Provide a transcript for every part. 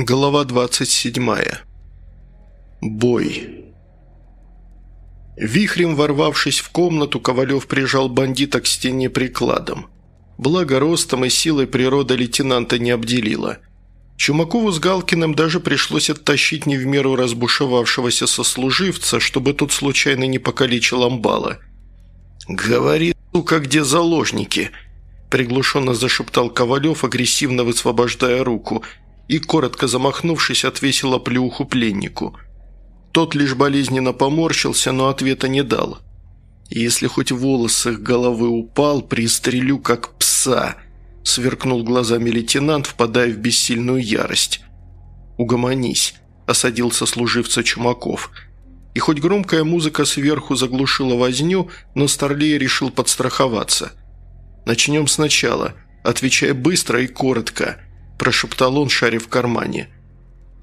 Глава 27. Бой. Вихрем ворвавшись в комнату, Ковалев прижал бандита к стене прикладом. Благо ростом и силой природа лейтенанта не обделила. Чумакову с Галкиным даже пришлось оттащить не в меру разбушевавшегося сослуживца, чтобы тот случайно не покалечил амбала. «Говори, сука, где заложники?» – приглушенно зашептал Ковалев, агрессивно высвобождая руку – и, коротко замахнувшись, отвесил оплеуху пленнику. Тот лишь болезненно поморщился, но ответа не дал. «Если хоть волос их головы упал, пристрелю как пса», – сверкнул глазами лейтенант, впадая в бессильную ярость. «Угомонись», – осадил сослуживца Чумаков. И хоть громкая музыка сверху заглушила возню, но Старлей решил подстраховаться. «Начнем сначала. Отвечай быстро и коротко», – прошептал он, шарив в кармане.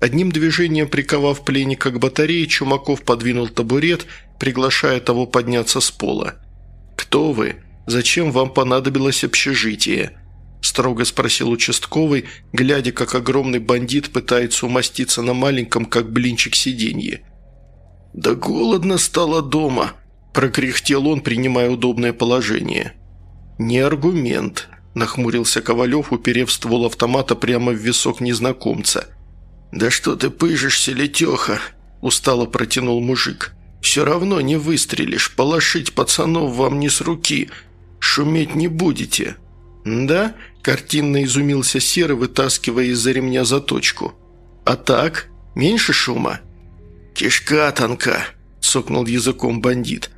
Одним движением приковав пленника к батарее, Чумаков подвинул табурет, приглашая того подняться с пола. «Кто вы? Зачем вам понадобилось общежитие?» – строго спросил участковый, глядя, как огромный бандит пытается умоститься на маленьком, как блинчик, сиденье. «Да голодно стало дома», – прокряхтел он, принимая удобное положение. «Не аргумент», нахмурился Ковалев, уперев ствол автомата прямо в висок незнакомца. «Да что ты пыжишься, летеха?» – устало протянул мужик. «Все равно не выстрелишь, полошить пацанов вам не с руки, шуметь не будете». «Да?» – картинно изумился Серый, вытаскивая из-за ремня заточку. «А так? Меньше шума?» «Кишка тонка», – сокнул языком бандит.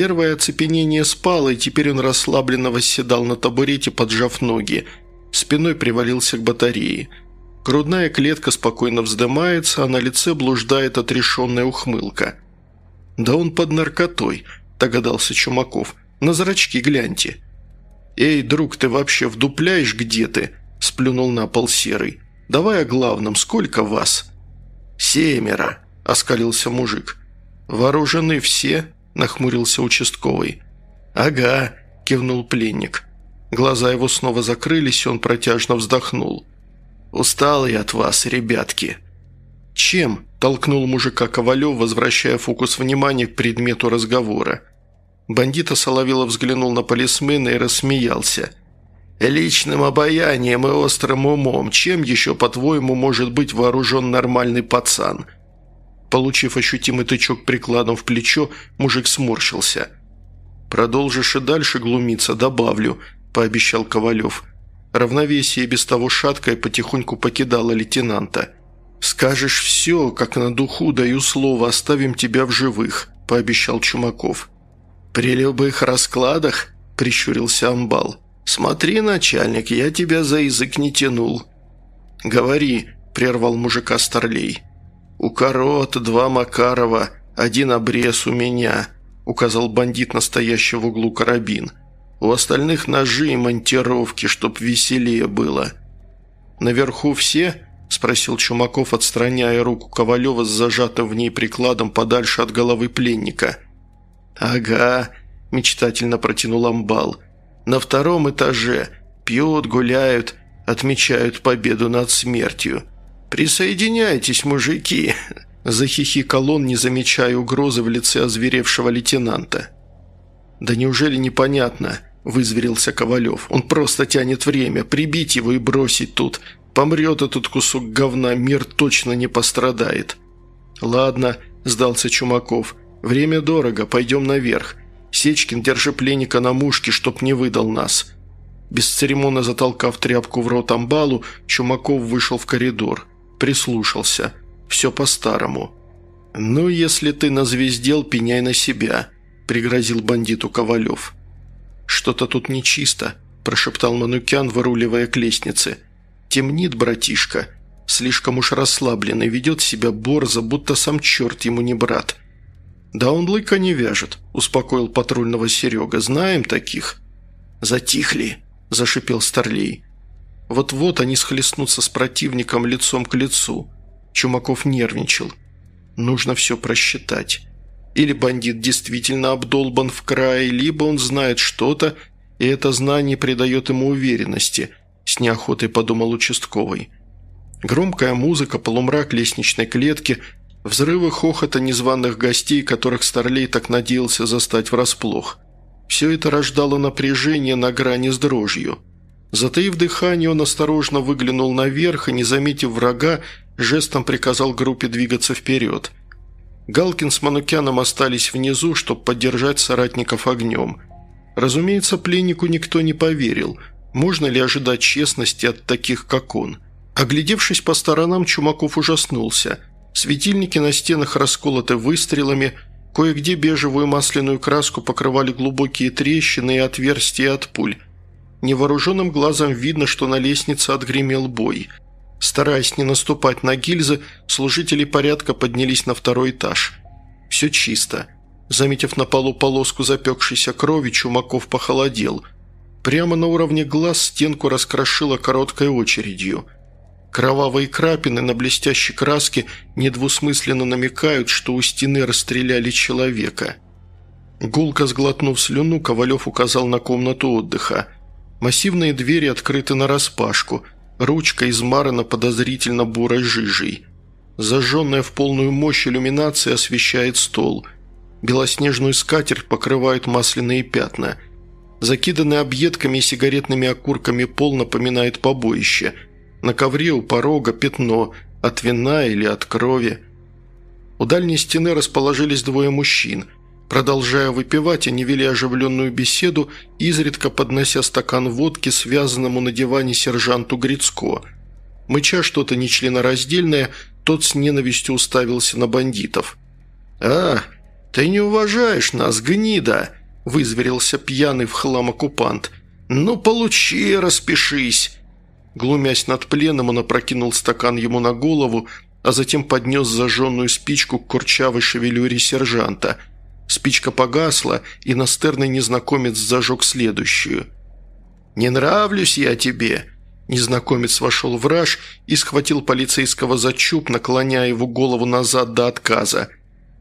Первое оцепенение спало, и теперь он расслабленно восседал на табурете, поджав ноги. Спиной привалился к батарее. Грудная клетка спокойно вздымается, а на лице блуждает отрешенная ухмылка. «Да он под наркотой», – догадался Чумаков. «На зрачки гляньте». «Эй, друг, ты вообще вдупляешь, где ты?» – сплюнул на пол серый. «Давай о главном, сколько вас?» «Семеро», – оскалился мужик. «Вооружены все?» – нахмурился участковый. «Ага», – кивнул пленник. Глаза его снова закрылись, и он протяжно вздохнул. «Устал я от вас, ребятки». «Чем?» – толкнул мужика Ковалев, возвращая фокус внимания к предмету разговора. Бандита Соловилов взглянул на полисмена и рассмеялся. «Личным обаянием и острым умом. Чем еще, по-твоему, может быть вооружен нормальный пацан?» Получив ощутимый тычок прикладом в плечо, мужик сморщился. «Продолжишь и дальше глумиться, добавлю», – пообещал Ковалев. Равновесие без того шаткое потихоньку покидало лейтенанта. «Скажешь все, как на духу, даю слово, оставим тебя в живых», – пообещал Чумаков. «При любых раскладах?» – прищурился Амбал. «Смотри, начальник, я тебя за язык не тянул». «Говори», – прервал мужика Старлей. «У Корот два Макарова, один обрез у меня», – указал бандит, настоящий в углу карабин. «У остальных ножи и монтировки, чтоб веселее было». «Наверху все?» – спросил Чумаков, отстраняя руку Ковалева с зажатым в ней прикладом подальше от головы пленника. «Ага», – мечтательно протянул амбал. «На втором этаже. Пьют, гуляют, отмечают победу над смертью. «Присоединяйтесь, мужики!» – захихикал он, не замечая угрозы в лице озверевшего лейтенанта. «Да неужели непонятно?» – вызверился Ковалев. «Он просто тянет время. Прибить его и бросить тут. Помрет этот кусок говна, мир точно не пострадает». «Ладно», – сдался Чумаков. «Время дорого, пойдем наверх. Сечкин, держи пленника на мушке, чтоб не выдал нас». Бесцеремонно затолкав тряпку в рот амбалу, Чумаков вышел в коридор прислушался. Все по-старому. «Ну, если ты назвездел, пеняй на себя», – пригрозил бандиту Ковалев. «Что-то тут нечисто», – прошептал Манукян, выруливая к лестнице. «Темнит, братишка. Слишком уж расслабленный, ведет себя борзо, будто сам черт ему не брат». «Да он лыка не вяжет», – успокоил патрульного Серега. «Знаем таких». «Затихли», – зашипел Старлей. Вот-вот они схлестнутся с противником лицом к лицу. Чумаков нервничал. Нужно все просчитать. Или бандит действительно обдолбан в крае, либо он знает что-то, и это знание придает ему уверенности, с неохотой подумал участковый. Громкая музыка, полумрак лестничной клетки, взрывы хохота незваных гостей, которых Старлей так надеялся застать врасплох. Все это рождало напряжение на грани с дрожью. Затаив дыхание, он осторожно выглянул наверх и, не заметив врага, жестом приказал группе двигаться вперед. Галкин с Манукяном остались внизу, чтобы поддержать соратников огнем. Разумеется, пленнику никто не поверил. Можно ли ожидать честности от таких, как он – Оглядевшись по сторонам, Чумаков ужаснулся. Светильники на стенах расколоты выстрелами, кое-где бежевую масляную краску покрывали глубокие трещины и отверстия от пуль. Невооруженным глазом видно, что на лестнице отгремел бой. Стараясь не наступать на гильзы, служители порядка поднялись на второй этаж. Все чисто. Заметив на полу полоску запекшейся крови, Чумаков похолодел. Прямо на уровне глаз стенку раскрошило короткой очередью – Кровавые крапины на блестящей краске недвусмысленно намекают, что у стены расстреляли человека. Гулко сглотнув слюну, Ковалев указал на комнату отдыха. Массивные двери открыты нараспашку, ручка измарана подозрительно бурой жижей. Зажженная в полную мощь иллюминация освещает стол. Белоснежную скатерть покрывают масляные пятна. Закиданный объедками и сигаретными окурками пол напоминает побоище – на ковре у порога пятно, от вина или от крови. У дальней стены расположились двое мужчин. Продолжая выпивать, они вели оживленную беседу, изредка поднося стакан водки связанному на диване сержанту Грицко. Мыча что-то нечленораздельное, тот с ненавистью уставился на бандитов. «А, ты не уважаешь нас, гнида!» – вызверился пьяный в хлам оккупант. «Ну, получи, распишись!» Глумясь над пленом, он опрокинул стакан ему на голову, а затем поднес зажженную спичку к курчавой шевелюре сержанта. Спичка погасла, и настырный незнакомец зажег следующую. «Не нравлюсь я тебе!» Незнакомец вошел в раж и схватил полицейского за чуб, наклоняя его голову назад до отказа.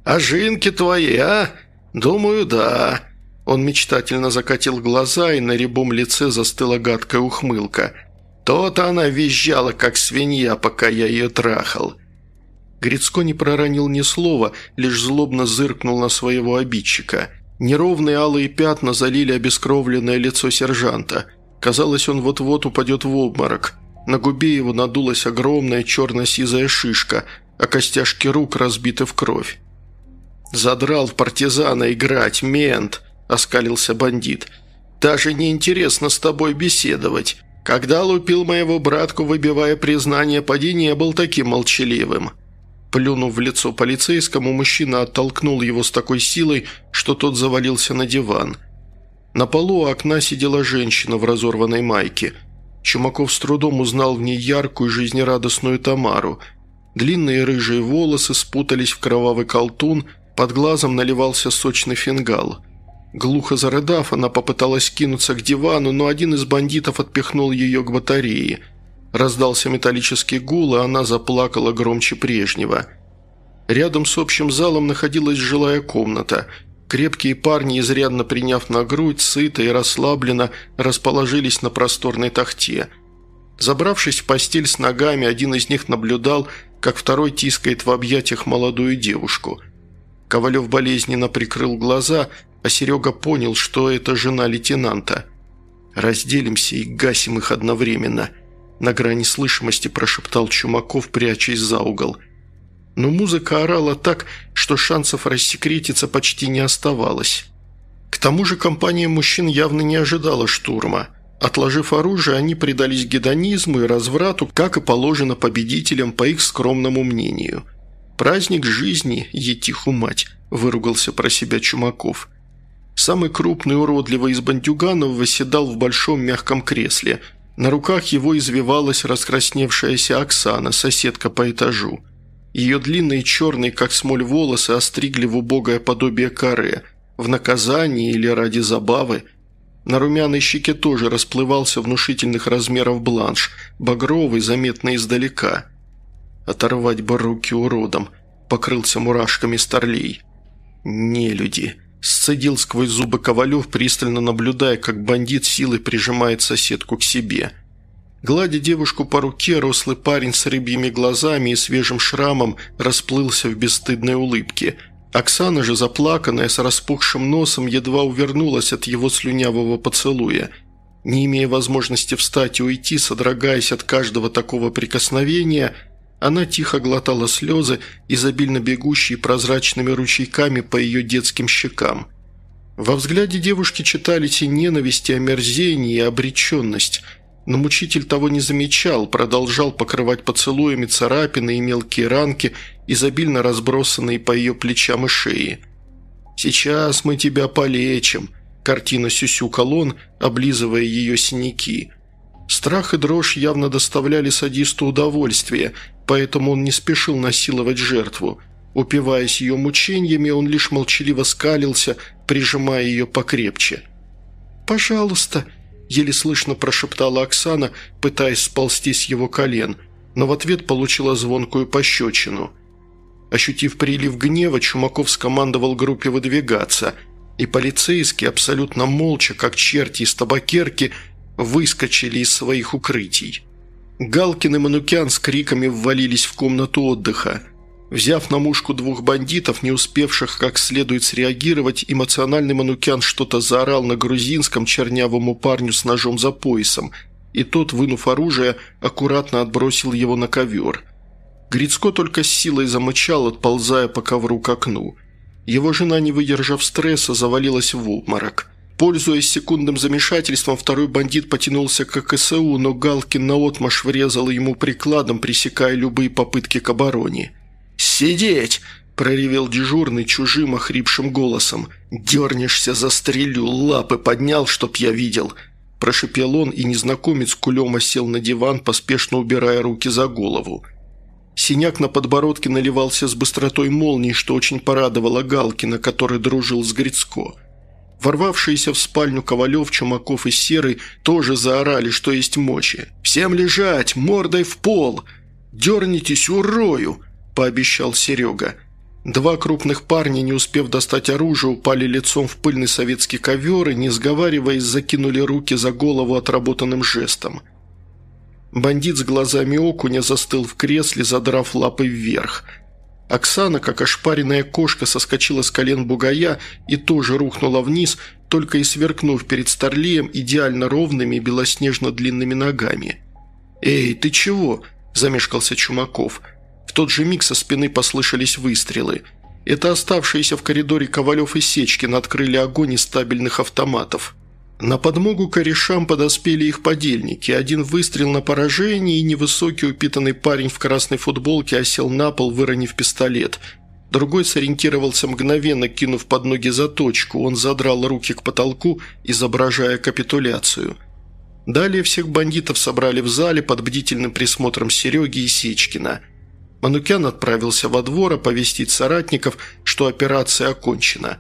«А жинки твои, а? Думаю, да». Он мечтательно закатил глаза, и на рябом лице застыла гадкая ухмылка – то-то она визжала, как свинья, пока я ее трахал». Грицко не проронил ни слова, лишь злобно зыркнул на своего обидчика. Неровные алые пятна залили обескровленное лицо сержанта. Казалось, он вот-вот упадет в обморок. На губе его надулась огромная черно-сизая шишка, а костяшки рук разбиты в кровь. «Задрал в партизана играть, мент!» – оскалился бандит. «Даже неинтересно с тобой беседовать. Когда лупил моего братку, выбивая признание, поди не был таким молчаливым». Плюнув в лицо полицейскому, мужчина оттолкнул его с такой силой, что тот завалился на диван. На полу у окна сидела женщина в разорванной майке. Чумаков с трудом узнал в ней яркую, жизнерадостную Тамару. Длинные рыжие волосы спутались в кровавый колтун, под глазом наливался сочный фингал – Глухо зарыдав, она попыталась кинуться к дивану, но один из бандитов отпихнул ее к батарее. Раздался металлический гул, и она заплакала громче прежнего. Рядом с общим залом находилась жилая комната. Крепкие парни, изрядно приняв на грудь, сыто и расслабленно, расположились на просторной тахте. Забравшись в постель с ногами, один из них наблюдал, как второй тискает в объятиях молодую девушку. Ковалев болезненно прикрыл глаза – а Серега понял, что это жена лейтенанта. «Разделимся и гасим их одновременно», – на грани слышимости прошептал Чумаков, прячась за угол. Но музыка орала так, что шансов рассекретиться почти не оставалось. К тому же компания мужчин явно не ожидала штурма. Отложив оружие, они предались гедонизму и разврату, как и положено победителям по их скромному мнению. «Праздник жизни, етиху мать», – выругался про себя Чумаков – Самый крупный уродливый из бандюганов восседал в большом мягком кресле. На руках его извивалась раскрасневшаяся Оксана, соседка по этажу. Ее длинные черные, как смоль, волосы остригли в убогое подобие каре, в наказании или ради забавы. На румяной щеке тоже расплывался внушительных размеров бланш, багровый, заметно издалека. Оторвать бы руки уродом, покрылся мурашками старлей. Не люди. Сцедил сквозь зубы Ковалев, пристально наблюдая, как бандит силой прижимает соседку к себе. Гладя девушку по руке, рослый парень с рыбьими глазами и свежим шрамом расплылся в бесстыдной улыбке. Оксана же, заплаканная, с распухшим носом, едва увернулась от его слюнявого поцелуя. Не имея возможности встать и уйти, содрогаясь от каждого такого прикосновения, она тихо глотала слезы, изобильно бегущие прозрачными ручейками по ее детским щекам. Во взгляде девушки читались и ненависть, и омерзение, и обреченность – но мучитель того не замечал, продолжал покрывать поцелуями царапины и мелкие ранки, изобильно разбросанные по ее плечам и шее. «Сейчас мы тебя полечим», – картина сюсюкал он, облизывая ее синяки. Страх и дрожь явно доставляли садисту удовольствие, поэтому он не спешил насиловать жертву. Упиваясь ее мучениями, он лишь молчаливо скалился, прижимая ее покрепче. «Пожалуйста», еле слышно прошептала Оксана, пытаясь сползти с его колен, но в ответ получила звонкую пощечину. Ощутив прилив гнева, Чумаков скомандовал группе выдвигаться, и полицейские, абсолютно молча, как черти из табакерки, выскочили из своих укрытий. Галкин и Манукян с криками ввалились в комнату отдыха – Взяв на мушку двух бандитов, не успевших как следует среагировать, эмоциональный манукян что-то заорал на грузинском чернявому парню с ножом за поясом, и тот, вынув оружие, аккуратно отбросил его на ковер. Грицко только с силой замычал, отползая по ковру к окну. Его жена, не выдержав стресса, завалилась в обморок. Пользуясь секундным замешательством, второй бандит потянулся к КСУ, но Галкин наотмашь врезал ему прикладом, пресекая любые попытки к обороне. «Сидеть!» – проревел дежурный чужим охрипшим голосом. «Дернешься, застрелю, лапы поднял, чтоб я видел!» Прошипел он, и незнакомец кулема сел на диван, поспешно убирая руки за голову. Синяк на подбородке наливался с быстротой молнии, что очень порадовало Галкина, который дружил с Грицко. Ворвавшиеся в спальню Ковалев, Чумаков и Серый тоже заорали, что есть мочи. «Всем лежать! Мордой в пол! Дернитесь, урою!» пообещал Серега. Два крупных парня, не успев достать оружие, упали лицом в пыльный советский ковер и, не сговариваясь, закинули руки за голову отработанным жестом. Бандит с глазами окуня застыл в кресле, задрав лапы вверх. Оксана, как ошпаренная кошка, соскочила с колен бугая и тоже рухнула вниз, только и сверкнув перед Старлеем идеально ровными белоснежно-длинными ногами. «Эй, ты чего?» – замешкался Чумаков – в тот же миг со спины послышались выстрелы. Это оставшиеся в коридоре Ковалев и Сечкин открыли огонь из стабильных автоматов. На подмогу корешам подоспели их подельники. Один выстрел на поражение, и невысокий упитанный парень в красной футболке осел на пол, выронив пистолет. Другой сориентировался мгновенно, кинув под ноги заточку. Он задрал руки к потолку, изображая капитуляцию. Далее всех бандитов собрали в зале под бдительным присмотром Сереги и Сечкина – Манукян отправился во двор оповестить соратников, что операция окончена.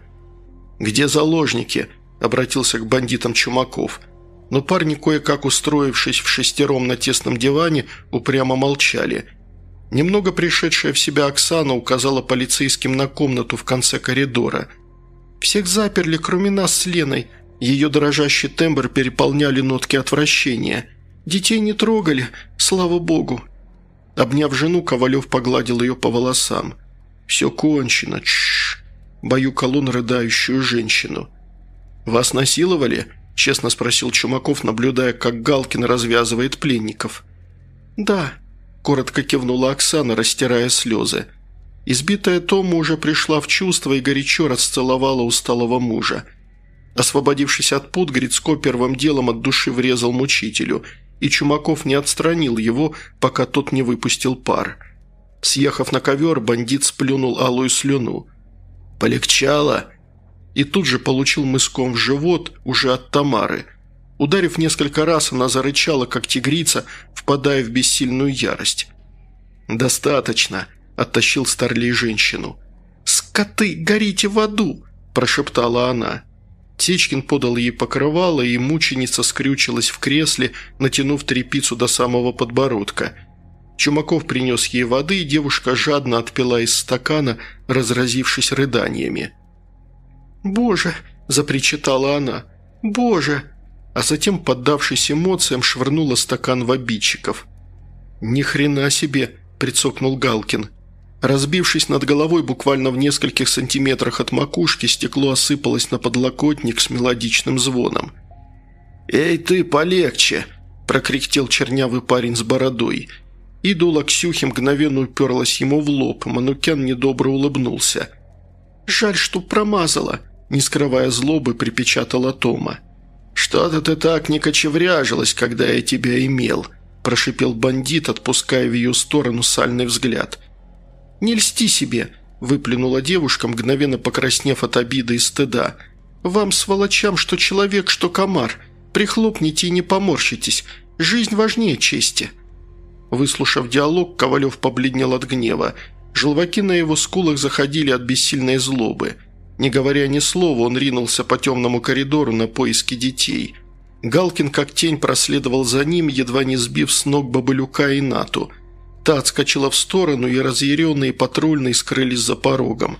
«Где заложники?» – обратился к бандитам Чумаков. Но парни, кое-как устроившись в шестером на тесном диване, упрямо молчали. Немного пришедшая в себя Оксана указала полицейским на комнату в конце коридора. «Всех заперли, кроме нас с Леной», ее дрожащий тембр переполняли нотки отвращения. «Детей не трогали, слава богу, Обняв жену, Ковалев погладил ее по волосам. «Все кончено, чш баюкал он рыдающую женщину. «Вас насиловали?» – честно спросил Чумаков, наблюдая, как Галкин развязывает пленников. «Да», – коротко кивнула Оксана, растирая слезы. Избитая Тома уже пришла в чувство и горячо расцеловала усталого мужа. Освободившись от пут, Грицко первым делом от души врезал мучителю – и Чумаков не отстранил его, пока тот не выпустил пар. Съехав на ковер, бандит сплюнул алую слюну. «Полегчало!» И тут же получил мыском в живот уже от Тамары. Ударив несколько раз, она зарычала, как тигрица, впадая в бессильную ярость. «Достаточно!» – оттащил Старлей женщину. «Скоты, горите в аду!» – прошептала она. Течкин подал ей покрывало, и мученица скрючилась в кресле, натянув трепицу до самого подбородка. Чумаков принес ей воды, и девушка жадно отпила из стакана, разразившись рыданиями. «Боже!» – запричитала она. «Боже!» а затем, поддавшись эмоциям, швырнула стакан в обидчиков. «Ни хрена себе!» – прицокнул Галкин. Разбившись над головой буквально в нескольких сантиметрах от макушки, стекло осыпалось на подлокотник с мелодичным звоном. «Эй ты, полегче!» – прокряхтел чернявый парень с бородой. И дуло Ксюхи мгновенно уперлась ему в лоб, Манукян недобро улыбнулся. «Жаль, что промазала», – не скрывая злобы, припечатала Тома. «Что-то ты так не кочевряжилась, когда я тебя имел», – прошипел бандит, отпуская в ее сторону сальный взгляд – «Не льсти себе», – выплюнула девушка, мгновенно покраснев от обиды и стыда. «Вам, сволочам, что человек, что комар. Прихлопните и не поморщитесь. Жизнь важнее чести». Выслушав диалог, Ковалев побледнел от гнева. Желваки на его скулах заходили от бессильной злобы. Не говоря ни слова, он ринулся по темному коридору на поиски детей. Галкин как тень проследовал за ним, едва не сбив с ног Бабылюка и Нату – Та отскочила в сторону, и разъяренные патрульные скрылись за порогом.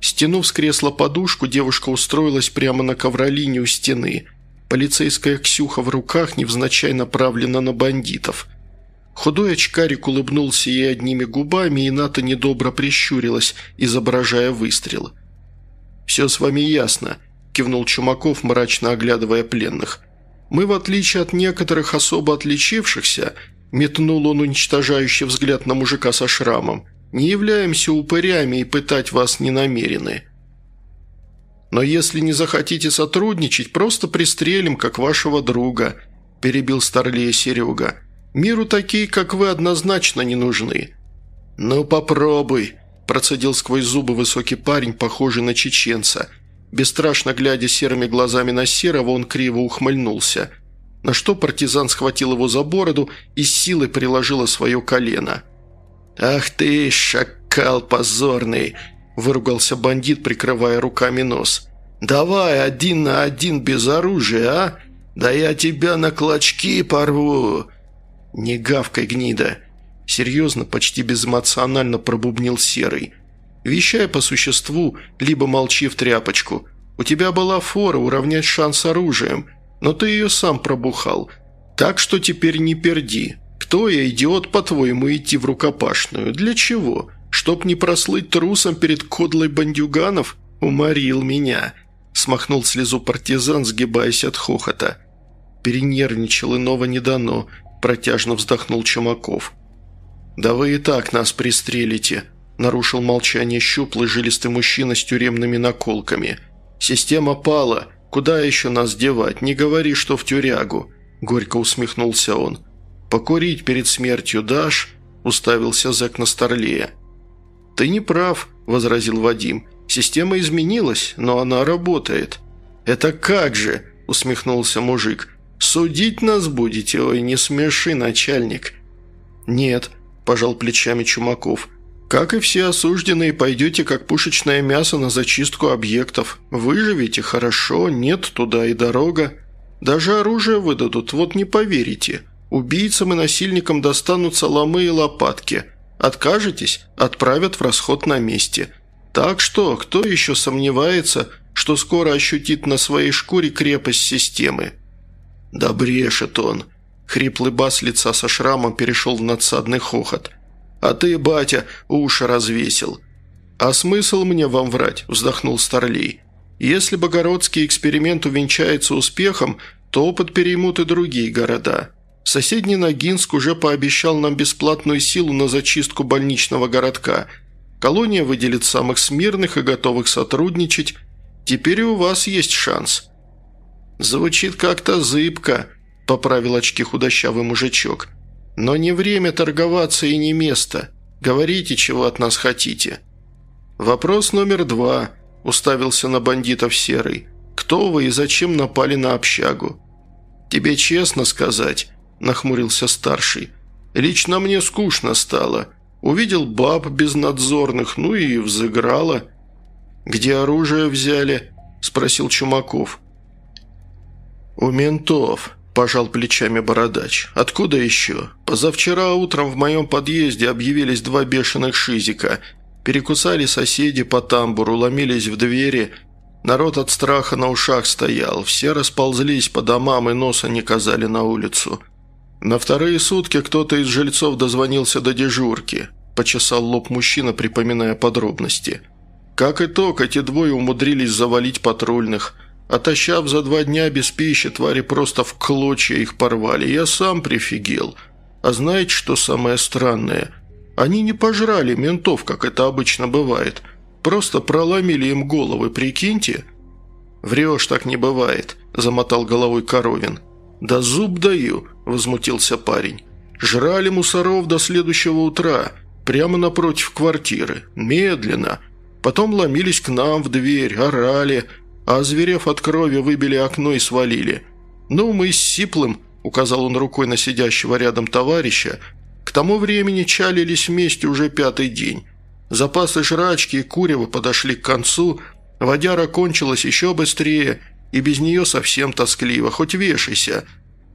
Стянув с кресла подушку, девушка устроилась прямо на ковролине у стены. Полицейская Ксюха в руках невзначай направлена на бандитов. Худой очкарик улыбнулся ей одними губами, и Ната недобро прищурилась, изображая выстрел. «Все с вами ясно», – кивнул Чумаков, мрачно оглядывая пленных. «Мы, в отличие от некоторых особо отличившихся, Метнул он уничтожающий взгляд на мужика со шрамом. «Не являемся упырями и пытать вас не намерены. Но если не захотите сотрудничать, просто пристрелим, как вашего друга», – перебил старлея Серега. «Миру такие, как вы, однозначно не нужны». «Ну попробуй», – процедил сквозь зубы высокий парень, похожий на чеченца. Бесстрашно глядя серыми глазами на Серого, он криво ухмыльнулся – на что партизан схватил его за бороду и с силой приложила свое колено. «Ах ты, шакал позорный!» – выругался бандит, прикрывая руками нос. «Давай один на один без оружия, а? Да я тебя на клочки порву!» «Не гавкай, гнида!» Серьезно, почти безэмоционально пробубнил Серый. «Вещай по существу, либо молчи в тряпочку. У тебя была фора уравнять шанс оружием но ты ее сам пробухал. Так что теперь не перди. Кто я, идиот, по-твоему, идти в рукопашную? Для чего? Чтоб не прослыть трусом перед кодлой бандюганов? Уморил меня». Смахнул слезу партизан, сгибаясь от хохота. Перенервничал, иного не дано. Протяжно вздохнул Чумаков. «Да вы и так нас пристрелите», – нарушил молчание щуплый жилистый мужчина с тюремными наколками. «Система пала. Куда еще нас девать? Не говори, что в тюрягу!» – горько усмехнулся он. «Покурить перед смертью дашь?» – уставился зэк на Старлея. «Ты не прав», – возразил Вадим. «Система изменилась, но она работает». «Это как же?» – усмехнулся мужик. «Судить нас будете? Ой, не смеши, начальник». «Нет», – пожал плечами Чумаков. Как и все осужденные, пойдете как пушечное мясо на зачистку объектов. Выживете хорошо, нет туда и дорога. Даже оружие выдадут, вот не поверите. Убийцам и насильникам достанутся ломы и лопатки. Откажетесь – отправят в расход на месте. Так что, кто еще сомневается, что скоро ощутит на своей шкуре крепость системы? Да брешет он. Хриплый бас лица со шрамом перешел в надсадный хохот – а ты, батя, уши развесил». «А смысл мне вам врать?» – вздохнул Старлей. «Если богородский эксперимент увенчается успехом, то опыт переймут и другие города. Соседний Ногинск уже пообещал нам бесплатную силу на зачистку больничного городка. Колония выделит самых смирных и готовых сотрудничать. Теперь и у вас есть шанс». «Звучит как-то зыбко», – поправил очки худощавый мужичок – но не время торговаться и не место. Говорите, чего от нас хотите». «Вопрос номер два», – уставился на бандитов Серый. «Кто вы и зачем напали на общагу?» «Тебе честно сказать», – нахмурился старший. «Лично мне скучно стало. Увидел баб безнадзорных, ну и взыграло». «Где оружие взяли?» – спросил Чумаков. «У ментов», – пожал плечами бородач. «Откуда еще? Позавчера утром в моем подъезде объявились два бешеных шизика. Перекусали соседи по тамбуру, ломились в двери. Народ от страха на ушах стоял, все расползлись по домам и носа не казали на улицу. На вторые сутки кто-то из жильцов дозвонился до дежурки. Почесал лоб мужчина, припоминая подробности. Как итог, эти двое умудрились завалить патрульных. Отощав за два дня без пищи, твари просто в клочья их порвали. Я сам прифигел. А знаете, что самое странное? Они не пожрали ментов, как это обычно бывает – Просто проломили им головы, прикиньте». «Врешь, так не бывает», – замотал головой Коровин. «Да зуб даю», – возмутился парень. «Жрали мусоров до следующего утра, прямо напротив квартиры, медленно. Потом ломились к нам в дверь, орали, а озверев от крови выбили окно и свалили. Ну, мы с Сиплым», – указал он рукой на сидящего рядом товарища, – «к тому времени чалились вместе уже пятый день». Запасы жрачки и курева подошли к концу, водяра кончилась еще быстрее, и без нее совсем тоскливо, хоть вешайся.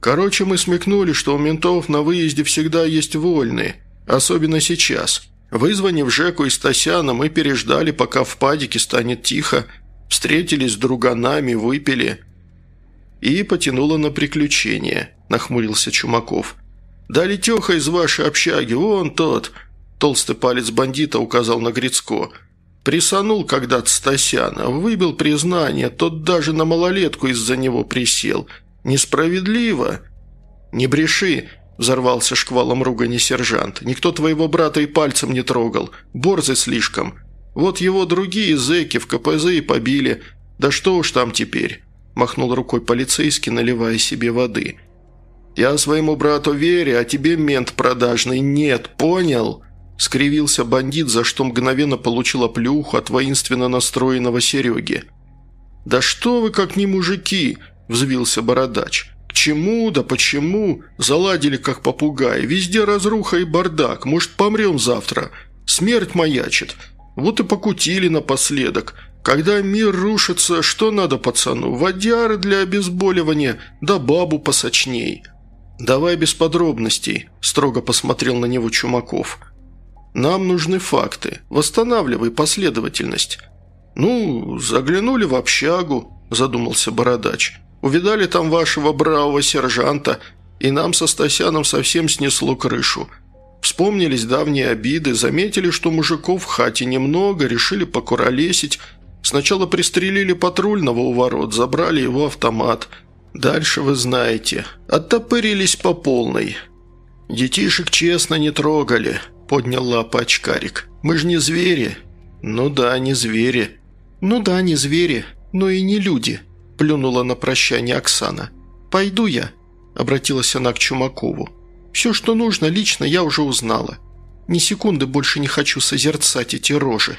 Короче, мы смекнули, что у ментов на выезде всегда есть вольные, особенно сейчас. Вызвонив Жеку и Стасяна, мы переждали, пока в падике станет тихо, встретились с друганами, выпили. И потянуло на приключения, нахмурился Чумаков. «Да Летеха из вашей общаги, вон тот», Толстый палец бандита указал на Грицко. Присанул когда-то Стасяна, выбил признание, тот даже на малолетку из-за него присел. Несправедливо. «Не бреши», – взорвался шквалом ругани сержант. «Никто твоего брата и пальцем не трогал. Борзый слишком. Вот его другие зэки в КПЗ и побили. Да что уж там теперь?» – махнул рукой полицейский, наливая себе воды. «Я своему брату верю, а тебе мент продажный нет, понял?» Скривился бандит, за что мгновенно получил оплюху от воинственно настроенного Сереги. «Да что вы как не мужики!» – взвился бородач. «К чему, да почему? Заладили как попугаи. Везде разруха и бардак. Может, помрем завтра? Смерть маячит. Вот и покутили напоследок. Когда мир рушится, что надо пацану? Водяры для обезболивания, да бабу посочней». «Давай без подробностей», – строго посмотрел на него Чумаков. Нам нужны факты. Восстанавливай последовательность». «Ну, заглянули в общагу», – задумался Бородач. «Увидали там вашего бравого сержанта, и нам со Стасяном совсем снесло крышу. Вспомнились давние обиды, заметили, что мужиков в хате немного, решили покуролесить. Сначала пристрелили патрульного у ворот, забрали его автомат. Дальше вы знаете. Оттопырились по полной. Детишек честно не трогали. – поднял лапы очкарик. «Мы же не звери». «Ну да, не звери». «Ну да, не звери, но и не люди», – плюнула на прощание Оксана. «Пойду я», – обратилась она к Чумакову. «Все, что нужно, лично я уже узнала. Ни секунды больше не хочу созерцать эти рожи».